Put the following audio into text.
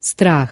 страх.